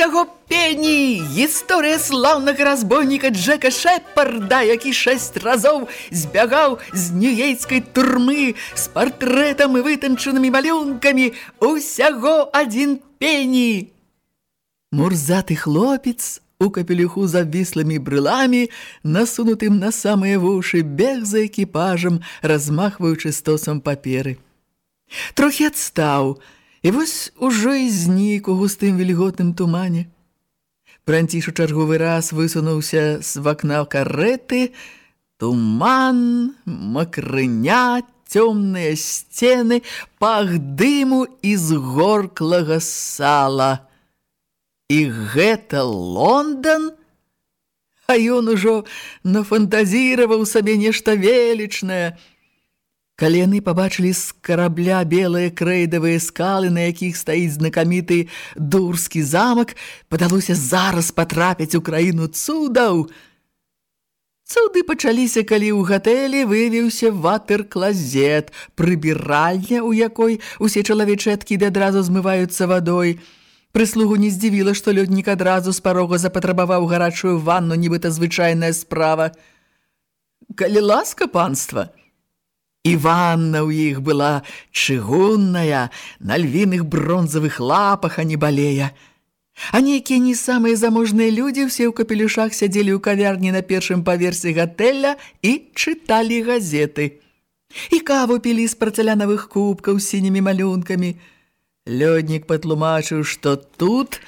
Усяго пені гісторыя слаўнага разбойніка Джека Шэпарда, які шэсць разоў збягаў з нюейцкай турмы з партрэтам і вытанчанымі малюнкамі усяго адзін пені. Мурзаты хлопец у капелюху з абвіслымі брыламі, насунутым на самыя вушы, бег за экіпажам, размахваючы стосам паперы. Трохі адстаў, І вось ужо і знік у густым вільготным тумане. Пранціш у чарговы раз высунуўся з вакна карэты, туман, макрыня, цёмныя сцены, пах дыму і згорклага сала. І гэта Лондон? А ён ужо нафантазіраваў сабе нешта велічнае – Калі яны пабачылі з карабля белыя крэйдавыя скалы, на якіх стаіць знакаміты дурскі замак, падалося зараз патрапіць у краіну цудаў. Цуды пачаліся, калі ў гатэлі вывіўся ватер-клазет, прыбіральня, у якой усе чалавечыя адкіды адразу змываюцца вадой. Прыслугу не здзівіла, што лёднік адразу з парога запатрабаваў гарачую ванну, нібыта звычайная справа. «Калі ласка, панства!» І ванна ў іх была чыгунная, на львіных бронзавых лапах, а не балея. А нейкія не самыя заможныя людзі ўсе ў капелюшах сядзелі ў кавярні на першым паверсе гатэля і чыталі газеты. І каву пілі з парцалянавых кубкаў з сінімі малюнкамі. Лёднік патлумачыў, што тут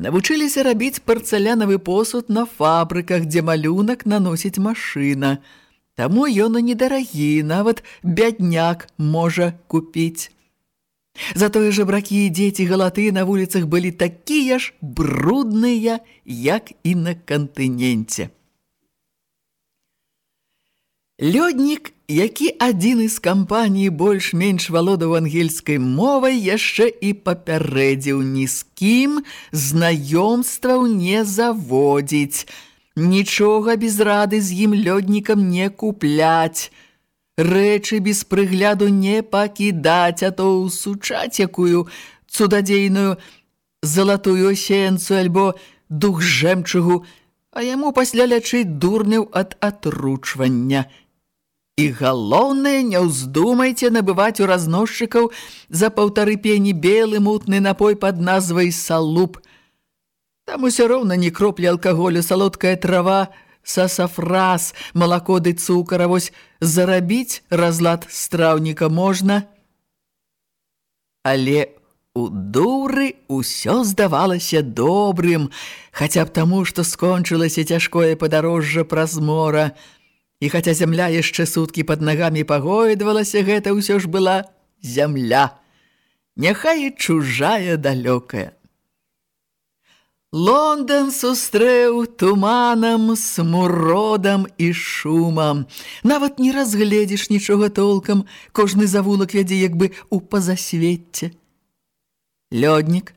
навучыліся рабіць парцалянавы посуд на фабрыках, дзе малюнак наносіць машына – Таму ён і недарагі, нават бядняк можа купіць. Затое жабракі і дзеці галаты на вуліцах былі такія ж брудныя, як і на кантыненце. Лёднік, які адзін з кампаніі больш-менш валодаў ангельскай мовай, яшчэ і папярэдзіў ні з кім знаёмстваў не заводзіць – Нічога без рады з ім лёднікам не купляць. Рэчы без прыгляду не пакідаць, а то ўсучаць якую цудадзейную залатую сенцу альбо дух жэмчугу, а яму пасля лячыць дурняў ад атручвання. І галоўнае, не ўздумайце набываць у разносчыкаў за паўтары пені белы мутны напой пад назвай «Салуб». Там усё роўна не кроплі алкаголю, салодкая трава, сасафраз, малако ды цукар, а вось зарабіць разлад страўніка можна. Але у дуры ўсё здавалася добрым, хаця б таму, што скончылася цяжкое падарожжа праз мора. І хаця зямля яшчэ суткі пад нагамі пагойдвалася, гэта ўсё ж была зямля. Няхай чужая далёкая. Лондон сустрэў туманам, смуродам і шумам. Нават не разгледзіш нічога толкам, кожны завулак вядзе як бы ў пазасвецце. Лёднік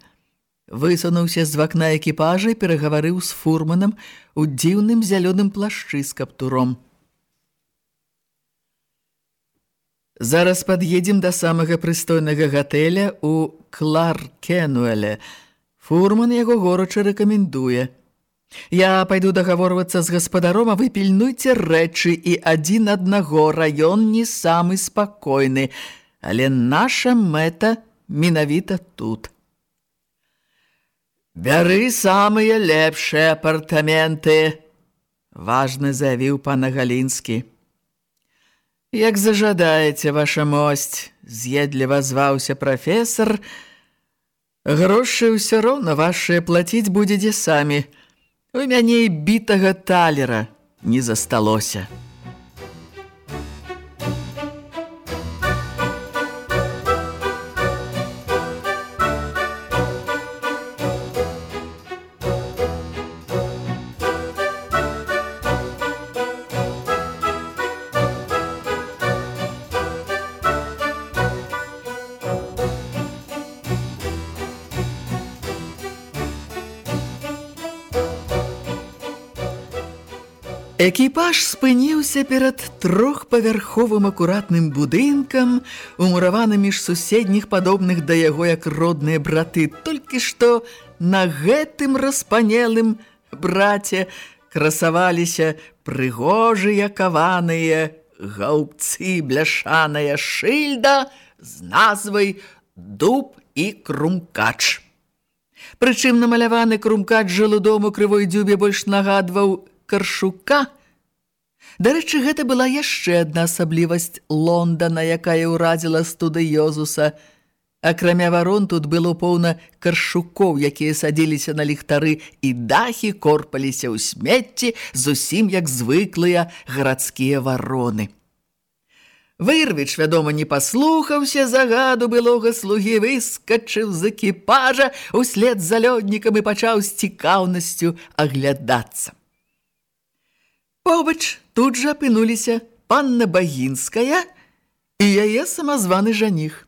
высунуўся з вакна экіпажа і перагаварыў з фурманам у дзіўным зялёным плашчы з каптуром. Зараз пад'едзем да самага прыстойнага гатэля ў Кларкенуэле – Фурман яго горача рэкамендуе. Я пайду дагаворвацца з гаспадаром, а вы пільнуйце рэчы і адзін аднаго раён не самы спакойны, але наша мэта менавіта тут. Бяры самыя лепшыя апартаменты, важна заявіў пана Галінскі. Як зажадаеце, ваша мосць, з'едліва зваўся прафесар, грошы ўсё роўна вашыя плаціць будзеце самі. У мяне і бітага талера не засталося. Экіпаж спыніўся перад трохпавярховым акуратным будынкам, умураваны між суседніх падобных да яго як родныя браты. Толькі што на гэтым распанелым браце красаваліся прыгожыя каваныя гаўбцы бляшаная шыльда з назвай «Дуб і крумкач». Прычым намаляваны крумкач жалудому крывой дзюбе больш нагадваў каршука. Дарэчы, гэта была яшчэ адна асаблівасць Лондона, якая ўрадзіла студыёзуса. Акрамя варон тут было поўна каршукоў, якія садзіліся на ліхтары і дахі корпаліся ў смецці зусім як звыклыя гарадскія вароны. Вырвіч, вядома, не паслухаўся загаду былога слугі, выскачыў з экіпажа услед за лёднікам і пачаў з цікаўнасцю аглядацца. Побач тут жа апынуліся панна Багінская і яе самазваны жаніх.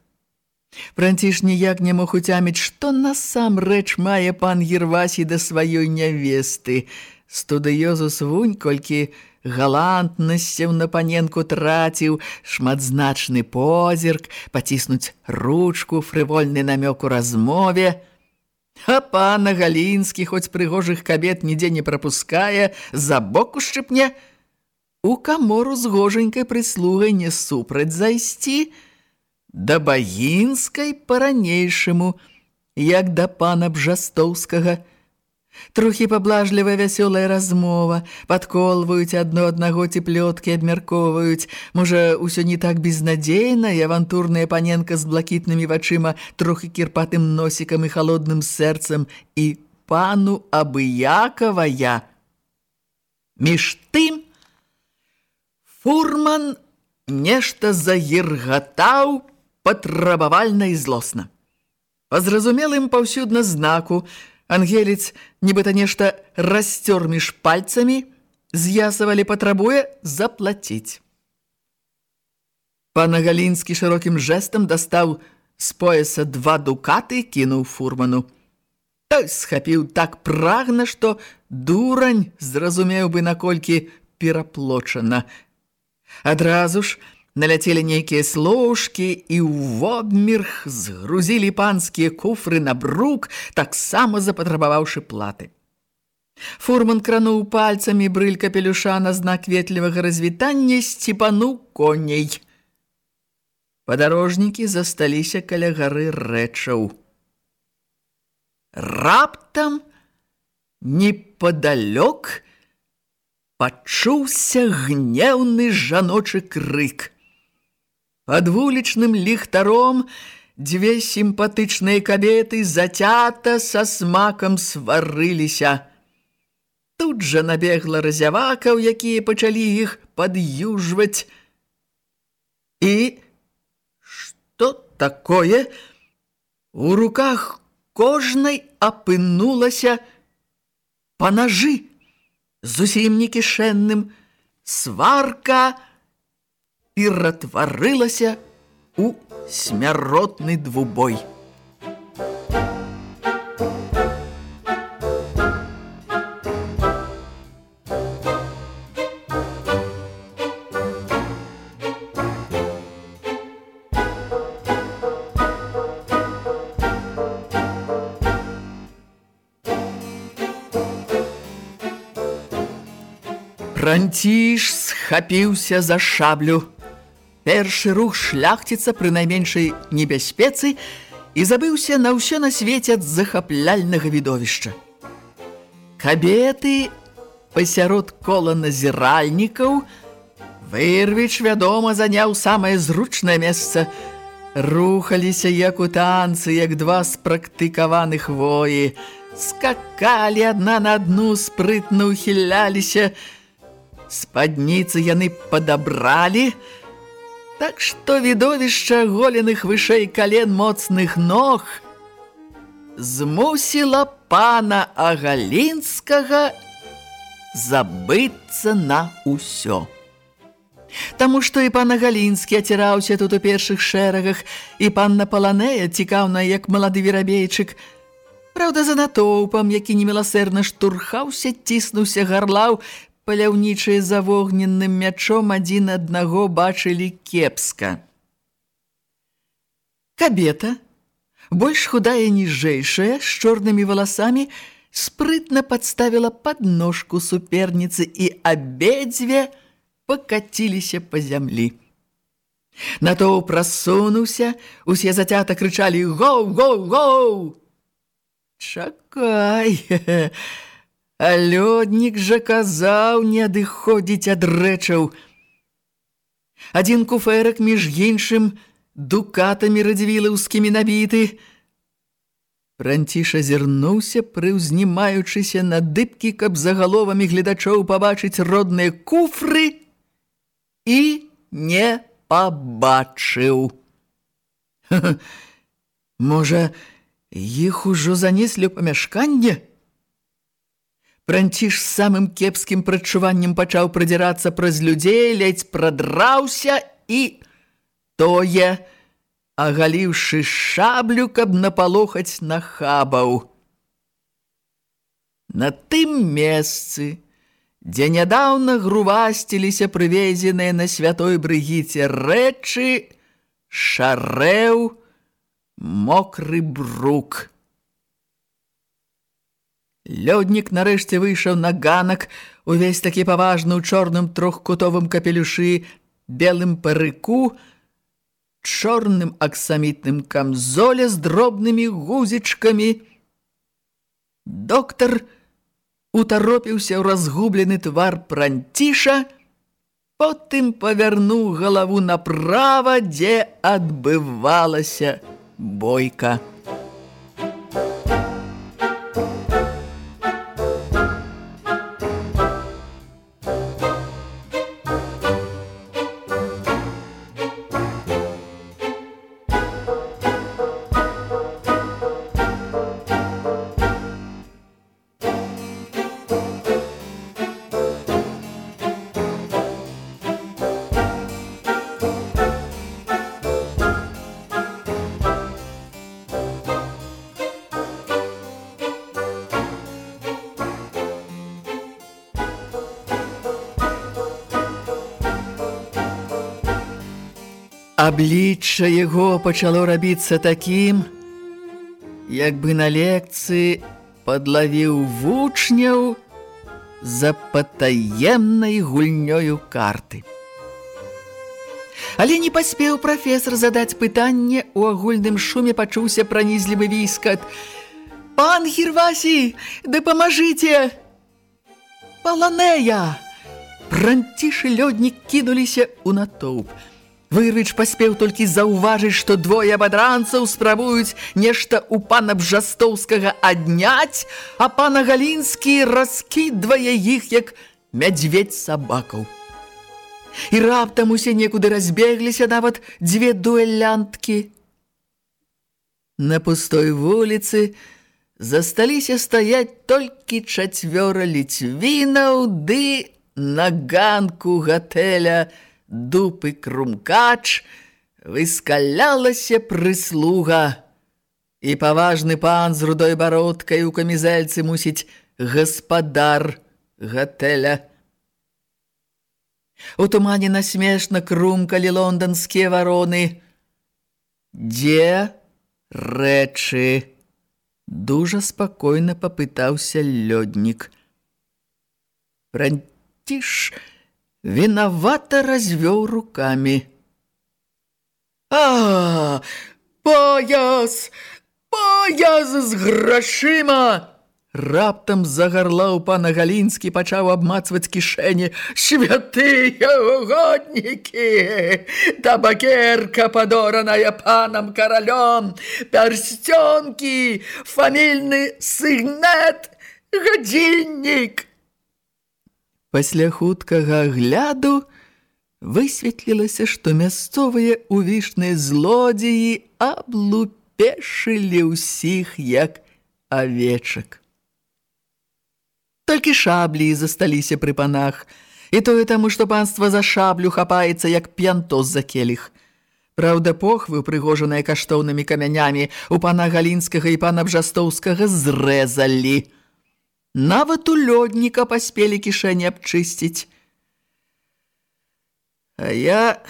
Франціш ніяк не мог уцяміць, што насамрэч мае пан Гервасій да сваёй нявесты. Студыёзус вунь, колькі галантнасцяў на паненку траціў, шматзначны позірк, паціснуць ручку, фрывольны намёк у размове – А пана Галінскі, хоць прыгожых кабет нідзе не прапускае, за боку шчыпне, у камору з гоженькай прыслугай не супраць зайсці, да багінскай па-ранейшаму, як да пана Бжастоўскага, Трохі паблажлівая вясёлая размова, падколваюць адно аднаго цеплёткі, абмярковаюць. Можа, усё не так безнадзейна, і авантурная паненка з блакітнымі вачыма, трохі кірпатым носікам і халодным сэрцам, і пану абыякавая. Між тым, фурман нешта загіргатаў патрабавальна і злосна. Па зразумелым паўсюдна знаку, Ангелец, нібыта нешта расцёр між пальцамі, з'ясавалі патрабуе заплаціць. Пана Галінскі шырокім жэстам дастаў з пояса два дукаты кінуў фурману. Той схапіў так прагна, што дурань зразумеў бы наколькі пераплочана. Адразу ж, наляцелі нейкія слоўшкі і ў вобмірх згрузілі панскія куфры на брук, таксама запатрабаваўшы платы. Фурман крануў пальцамі брыль капелюша на знак ветлівага развітання, сціпануў коней. Падарожнікі засталіся каля гары рэчаў. Раптам непадалёк пачуўся гнеўны жаночы крык – Пад вулічным ліхтаром дзве сімпатычныя кабеты зацята са смакам сварыліся. Тут жа набегла разявакаў, якія пачалі іх пад'южваць. І што такое? У руках кожнай апынулася па нажы, зусім не кішэнным, сварка, ператварылася у смяротны двубой. Франціш схапіўся за шаблю. Першы рух шляхціца пры найменшай небяспецы і забыўся на ўсё на свеце ад захапляльнага відовішча. Кабеты пасярод кола назіральнікаў Вырвіч, вядома, заняў самае зручнае месца. Рухаліся, як у танцы, як два спрактыкаваных воі. Скакалі адна на адну, спрытна ухіляліся. Спадніцы яны падабралі, так што відовішча голеных вышэй кален моцных ног змусіла пана Агалінскага забыцца на ўсё. Таму што і пан Галінскі аціраўся тут у першых шэрагах, і пан Напаланея цікаўна, як малады верабейчык. Праўда, за натоўпам, які неміласэрна штурхаўся, ціснуўся гарлаў, паляўнічыя за вогненным мячом адзін аднаго бачылі кепска. Кабета, больш худая ніжэйшая, з чорнымі валасамі, спрытна падставіла падножку суперніцы і абедзве – пакаціліся па зямлі. Натоў прасунуўся, усе зацята крычалі «Гоу, гоу, гоу!» «Чакай!» А лёднік жа казаў не адыходзіць ад рэчаў. Адзін куфэрак між іншым дукатамі радзівілаўскімі набіты. Франціш азірнуўся, прыўзнімаючыся на дыбкі, каб за галовамі гледачоў пабачыць родныя куфры – і не пабачыў. Можа, іх ужо занеслі ў памяшканне? Пранціш з самым кепскім прачуваннем пачаў прадзірацца праз людзей, ледзь прадраўся і тое, агаліўшы шаблю, каб напалохаць нахабаў. На тым месцы, дзе нядаўна грувасціліся прывезеныя на святой брыгіце рэчы, шарэў мокры брук. Лёднік нарэшце выйшаў на ганак, увесь такі паважны ў чорным трохкутовым капелюшы, белым парыку, чорным аксамітным камзоле з дробнымі гузічкамі. Доктар – утаропіўся ў разгублены твар пранціша, потым павярнуў галаву направа, дзе адбывалася бойка. Аблічча яго пачало рабіцца такім, як бы на лекцыі падлавіў вучняў за патаемнай гульнёю карты. Але не паспеў прафесор задаць пытанне, у агульным шуме пачуўся пранізлівы віскат. «Пан Гірвасі, дапамажыце!» «Паланея!» Пранцішы лёднік кінуліся ў натоўп. Вырвіч паспеў толькі заўважыць, што двое абадранцаў спрабуюць нешта ў пана Бжастоўскага адняць, а пана Галінскі раскідвае іх, як мядзведь сабакаў. І раптам усе некуды разбегліся нават дзве дуэлянткі. На пустой вуліцы засталіся стаяць толькі чацвёра ліцвінаў ды на ганку гатэля – дупы крумкач, выскалялася прыслуга. І паважны пан з рудой бародкай у камізэльцы мусіць гаспадар гатэля. У тумане насмешна крумкалі лонданскія вароны. Дзе рэчы? Дужа спакойна папытаўся лёднік. Пранціш виновато развел руками. «А, Пояс! Пояс з грашыма! Раптам загарлаў пана Галінскі пачаў абмацваць кішэні. Святыя угоднікі! Табакерка падораная панам каралём, пярсцёнкі, фамільны сыгнет, гадзіннік. Пасля хуткага агляду высветлілася, што мясцовыя увішныя злодзеі аблупешылі ўсіх як авечак. Толькі шаблі засталіся пры панах, і тое таму, што панства за шаблю хапаецца, як п'янтос за келіх. Праўда, похвы, прыгожаныя каштоўнымі камянямі, у пана Галінскага і пана Бжастоўскага зрэзалі. Нават у лёдніка паспелі кішэні абчысціць. А я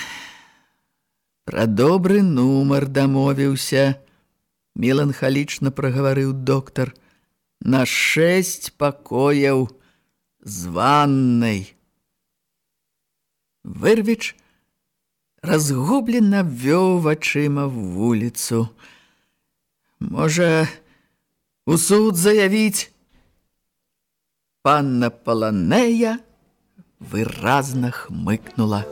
пра добры нумар дамовіўся, меланхалічна прагаварыў доктар – на шесть пакояў з ваннай. Вырвіч разгублена вёў вачыма в вуліцу. Можа, у суд заявіць, панна Паланея выразна хмыкнула.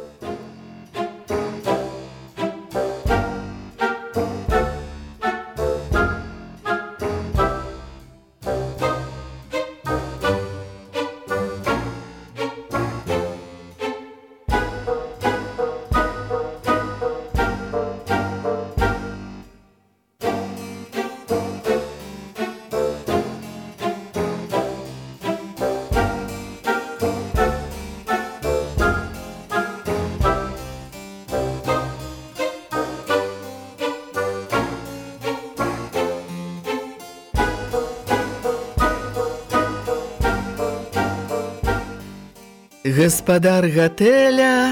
Гаспадар гатэля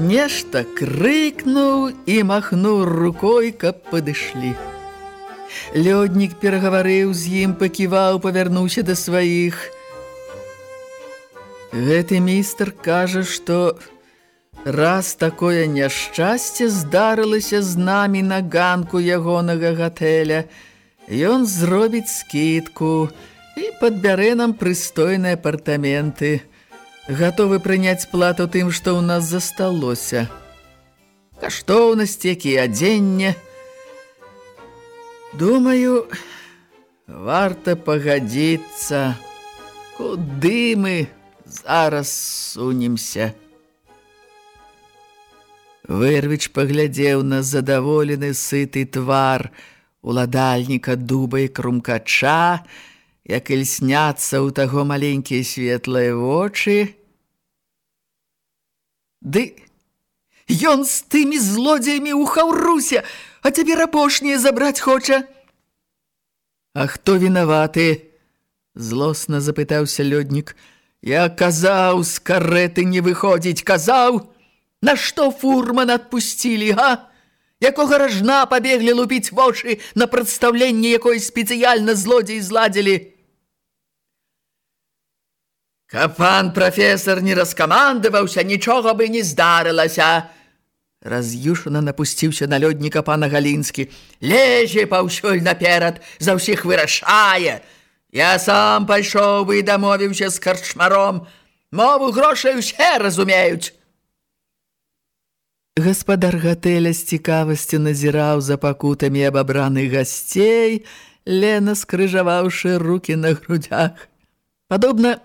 нешта крыкнуў і махнуў рукой, каб падышлі. Лёднік перагаварыў з ім, паківаў, павярнуўся да сваіх. Гэты містер кажа, што раз такое няшчасце здарылася з намі на ганку ягонага гатэля, ён зробіць скідку і падбярэ нам прыстойныя апартаменты – гатовы прыняць плату тым, што ў нас засталося. Каштоўнасці, якія адзенне. Думаю, варта пагадзіцца, куды мы зараз сунемся. Вырвіч паглядзеў на задаволены сыты твар уладальніка дуба і крумкача, як ільсняцца ў таго маленькія светлыя вочы, Ды ён з тымі злодзеямі ў хаўрусе, а цяпер апошняе забраць хоча. А хто вінаваты? Злосна запытаўся лёднік. Я казаў, з карэты не выходзіць, казаў, Нашто фурман адпусцілі, га? Якога ражна пабеглі лупіць вочы на прадстаўленне, якое спецыяльна злодзей зладзілі? Каб пан прафесор не раскамандаваўся, нічога бы не здарылася. Раз'юшана напусціўся на лёдніка пана Галінскі. Лезе паўсюль наперад, за ўсіх вырашае. Я сам пайшоў бы і дамовіўся з карчмаром. Мову грошай усе разумеюць. Гаспадар гатэля з цікавасцю назіраў за пакутамі абабраных гасцей, Лена скрыжаваўшы рукі на грудях. Падобна,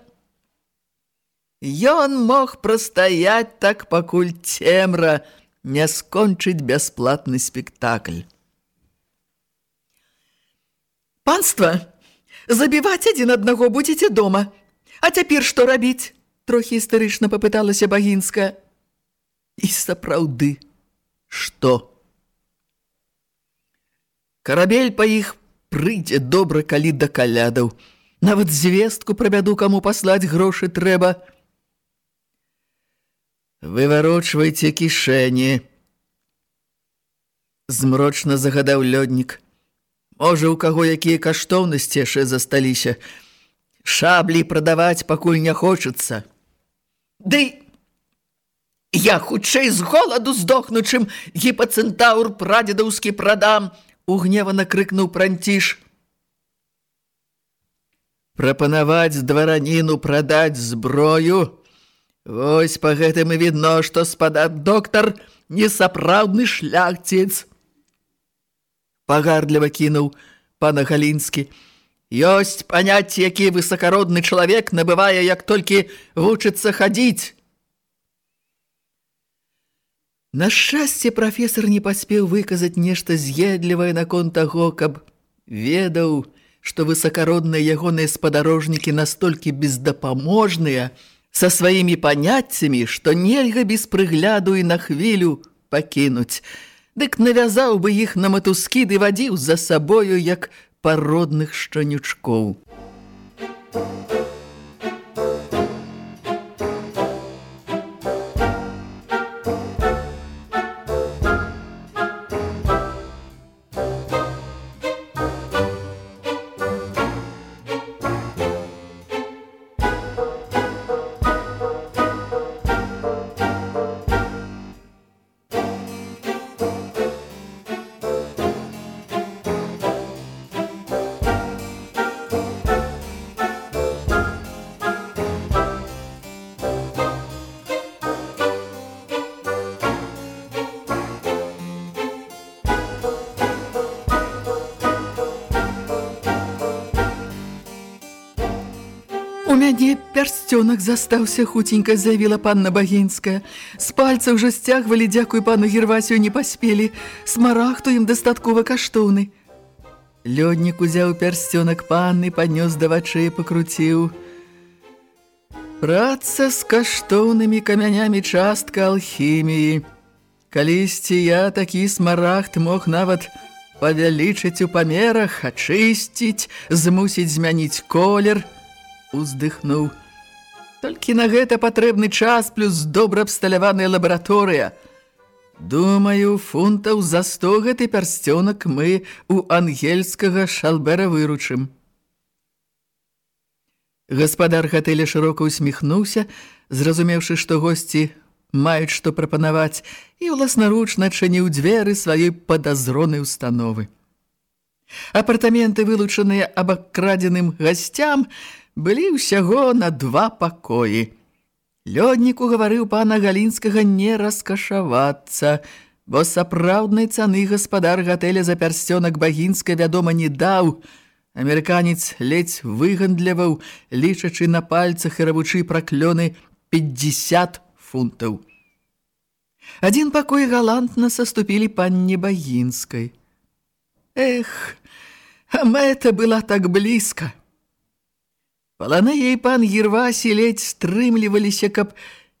Ён мог прастаяць так, пакуль цемра не скончыць бясплатны спектакль. Панства, забіваць адзін аднаго будзеце дома. А цяпер што рабіць? Трохі істэрычна папыталася Багінска. І сапраўды, што? Карабель па іх прыйдзе добра, калі да калядаў. Нават звестку пра бяду, каму паслаць грошы трэба – Выварочвайце кішэні. Змрочна загадаў лёднік. Можа, у каго якія каштоўнасці яшчэ засталіся. Шаблі прадаваць пакуль не хочацца. Ды Я хутчэй з голаду здохну, чым гіпацэнтаур прадзедаўскі прадам, угневана крыкнуў пранціш. Прапанаваць двараніну прадаць зброю. Вось па гэтым і відно, што спадар доктар несапраўдны шляхціц. Пагардліва кінуў пана Галінскі. Ёсць паняць, які высакародны чалавек набывае, як толькі вучыцца хадзіць. На шчасце прафесор не паспеў выказаць нешта з'едлівае наконт таго, каб ведаў, што высакародныя ягоныя спадарожнікі настолькі бездапаможныя са сваімі паняццямі, што нельга без прыгляду і на хвілю пакінуць. Дык навязаў бы іх на матускі ды вадзіў за сабою, як пародных шчанючкоў. У пярсцёнак застаўся хуценька, заявіла панна Багінская. З пальца ўжо сцягвалі, дзякуй пану Гервасію, не паспелі. Смарахту ім дастаткова каштоўны. Лёднік узяў пярсцёнак панны, паднёс да вачэй, пакруціў. Праца з каштоўнымі камянямі частка алхіміі. Калісьці я такі смарахт мог нават павялічыць у памерах, ачысціць, змусіць змяніць колер – уздыхнуў. Толькі на гэта патрэбны час плюс добра абсталяваная лабараторыя. Думаю, фунтаў за сто гэты пярсцёнак мы у ангельскага шалбера выручым. Гаспадар гатэля шырока усміхнуўся, зразумеўшы, што госці маюць што прапанаваць, і ўласнаручна чыніў дзверы сваёй падазронай установы. Апартаменты, вылучаныя абакрадзеным гасцям, былі ўсяго на два пакоі. Лёдніку гаварыў пана Галінскага не раскашавацца, бо сапраўднай цаны гаспадар гатэля за пярсцёнак багінска, вядома, не даў. Амерыканец ледзь выгандляваў, лічачы на пальцах і рабучы праклёны 50 фунтаў. Адзін пакой галантна саступілі панне багінскай. Эх, а мэта была так блізка. Паланея і пан Гервасі ледзь стрымліваліся, каб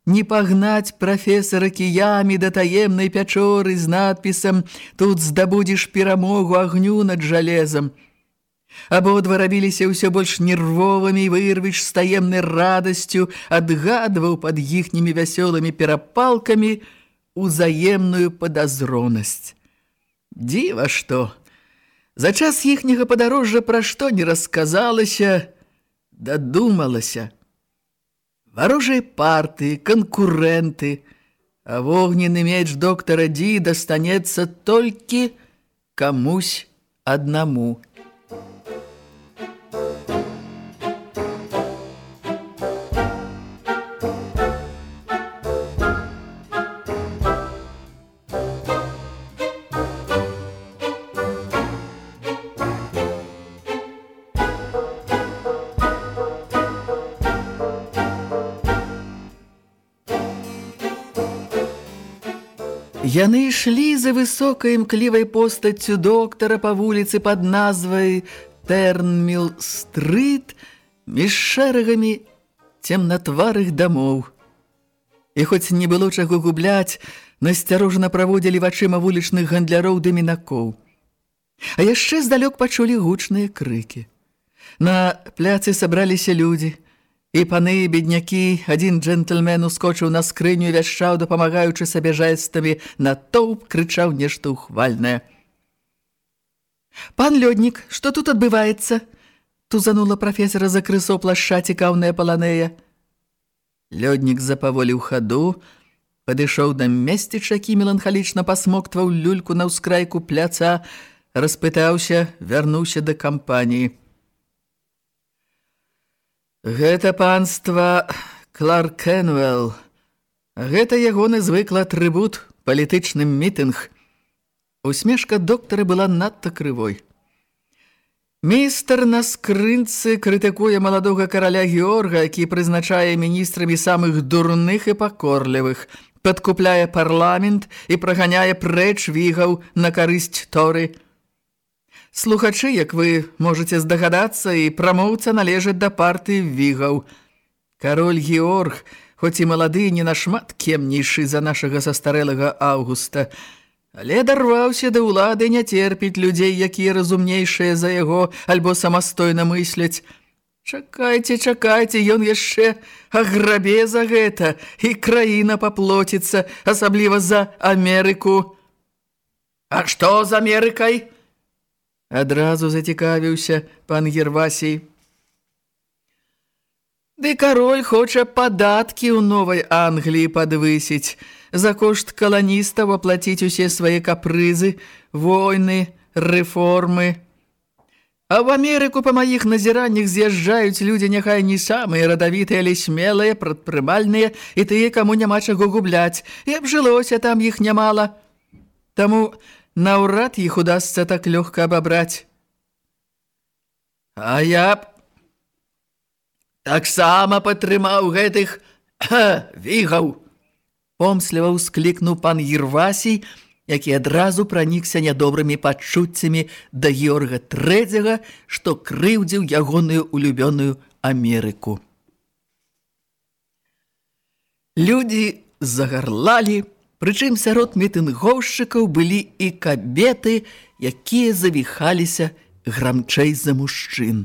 не пагнаць прафесара кіямі да таемнай пячоры з надпісам «Тут здабудзеш перамогу агню над жалезам». Абодва рабіліся ўсё больш нервовымі і вырвіч з таемнай радасцю адгадваў пад іхнімі вясёлымі перапалкамі узаемную падазронасць. Дзіва што! За час іхняга падарожжа пра што не расказалася, дадумалася. Варожыя парты, канкурэнты, а вогненны меч доктара Ді дастанецца толькі камусь аднаму. Яны ішлі за высокай імклівай постаццю доктара па вуліцы пад назвай Тэрнміл-стрыт між шэрагамі цемнатварых дамоў. І хоць не было чаго губляць, насцярожна праводзілі вачыма вулічных гандляроў ды мінакоў. А яшчэ здалёк пачулі гучныя крыкі. На пляцы сабраліся людзі – І паны і беднякі, адзін джентльмен ускочыў на скрыню і вяшчаў, дапамагаючы сабе жэстамі, на тоўп крычаў нешта ўхвальнае. «Пан Лёднік, што тут адбываецца?» Тузанула прафесара за крысо плашча цікаўная паланея. Лёднік запаволіў хаду, Падышоў да месціч, які меланхалічна пасмоктваў люльку на ўскрайку пляца, распытаўся, вярнуўся да кампаніі. Гэта панства Кларк Кенуэлл. Гэта ягоны звыклы атрыбут, палітычны мітынг. Усмешка доктара была надта крывой. Містер на скрынцы крытыкуе маладога караля Георга, які прызначае міністрамі самых дурных і пакорлівых, падкупляе парламент і праганяе прэч вігаў на карысць торы. Слухачы, як вы можаце здагадацца, і прамоўца належаць да партыі вігаў. Кароль Георг, хоць і малады, не нашмат кемнейшы за нашага састарэлага Аўгуста, Але дарваўся да ўлады не терпіць людзей, якія разумнейшыя за яго альбо самастойна мысляць. Чакайце, чакайце, ён яшчэ аграбе за гэта, і краіна паплоціцца, асабліва за Амерыку. А што з Амерыкай? Адразу зацікавіўся пан Гервасій. Ды кароль хоча падаткі ў новай Англіі падвысіць, за кошт каланістаў аплаціць усе свае капрызы, войны, рэформы. А в Амерыку па маіх назіраннях з'язджаюць людзі няхай не самыя радавітыя, але смелыя, прадпрымальныя і тыя, каму няма чаго губляць. І абжылося там іх нямала. Таму наўрад іх удасца так лёгка абабраць. А я б таксама падтрымаў гэтых вігаў. Помсліва ўсклікнуў пан Ервасій, які адразу пранікся нядобрымі пачуццямі да Георга Трэдзяга, што крыўдзіў ягоную улюбёную Амерыку. Людзі загарлалі, прычым сярод мітынгоўшчыкаў былі і кабеты, якія завіхаліся грамчэй за мужчын.